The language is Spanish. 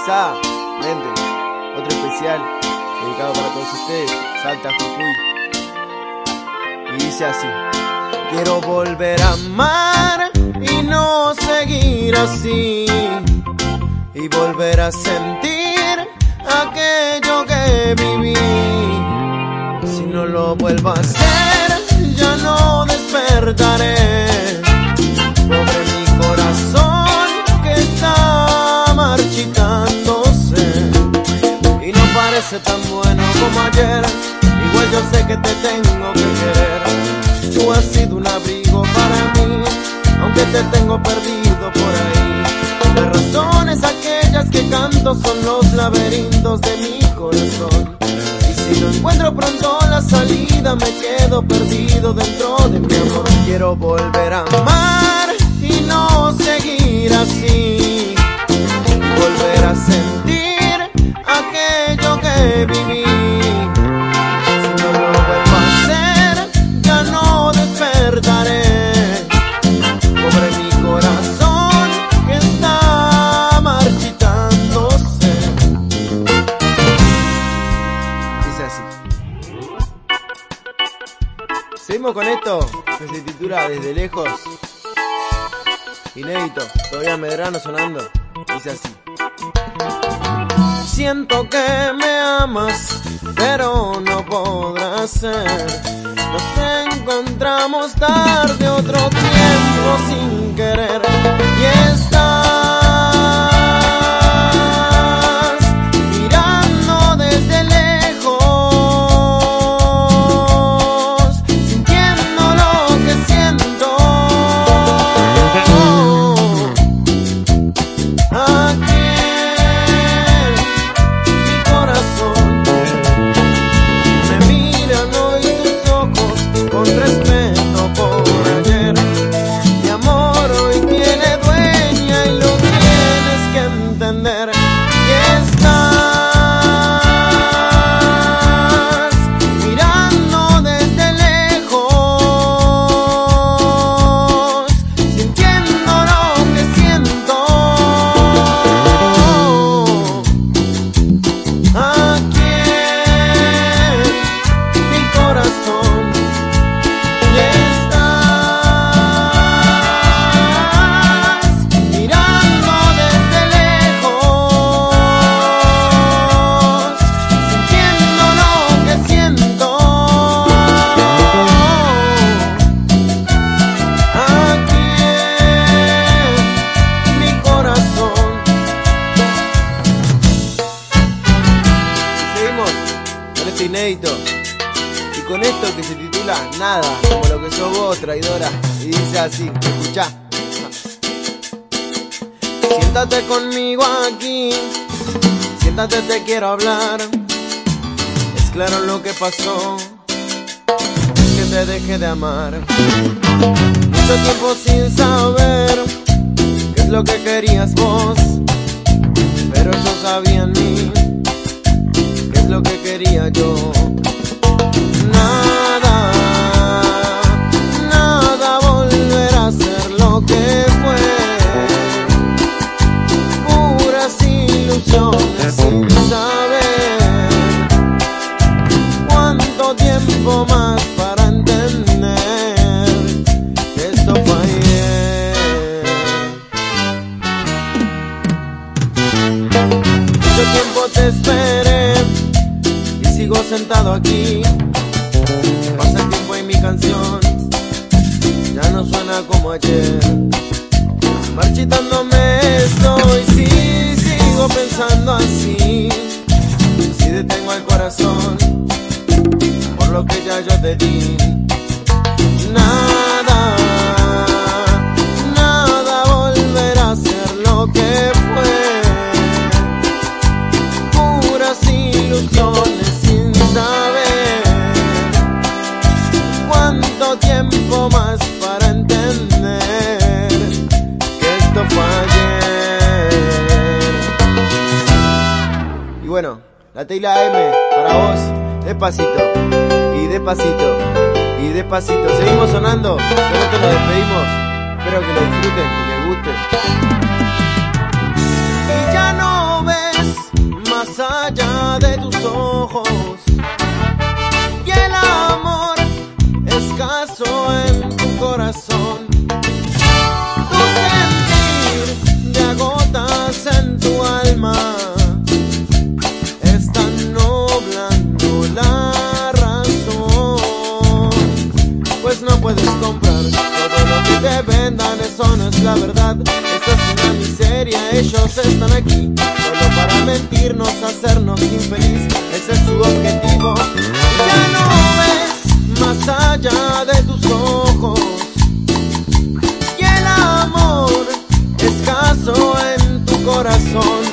Mente, otro especial dedicado para todos ustedes, Salta Jujuy. Y dice así: Quiero volver a amar y no seguir así. Y volver a sentir aquello que viví. Si no lo vuelvo a hacer, ya no despertaré. Parece tan bueno como ayer. Igual yo sé que te tengo que querer. Tú has sido un abrigo para mí, aunque te tengo perdido por ahí. Las razones aquellas que canto son los laberintos de mi corazón. Y si no encuentro pronto la salida, me quedo perdido dentro de mi amor. Quiero volver a amar Seguimos con esto que se titula Desde lejos. Inédito, todavía Medrano sonando. Dice así. Siento que me amas, pero no podrá ser. Nos encontramos tarde otro tiempo sin querer. Y estás Nada, como lo que sos vos, traidora. Y dice así, escucha. Siéntate conmigo aquí, siéntate, te quiero hablar. Es claro lo que pasó, que te dejé de amar. Mucho tiempo sin saber qué es lo que querías vos, pero yo sabía en mí qué es lo que quería yo. Sin saber cuánto tiempo más para entender que esto fue ayer. Mucho tiempo te esperé y sigo sentado aquí. Pasa el tiempo y mi canción ya no suena como ayer. Marchitándome estoy, sí, sigo pensando así. Si detengo el corazón por lo que ya yo te di. La tecla M para vos, despacito y despacito y despacito. Seguimos sonando, con esto nos despedimos. Espero que lo disfruten y les guste. Y ya no ves más allá de tus ojos. Y el amor escaso en eso no es la verdad, esta es una miseria, ellos están aquí solo para mentirnos, hacernos infeliz, ese es su objetivo. Ya no ves más allá de tus ojos y el amor escaso en tu corazón.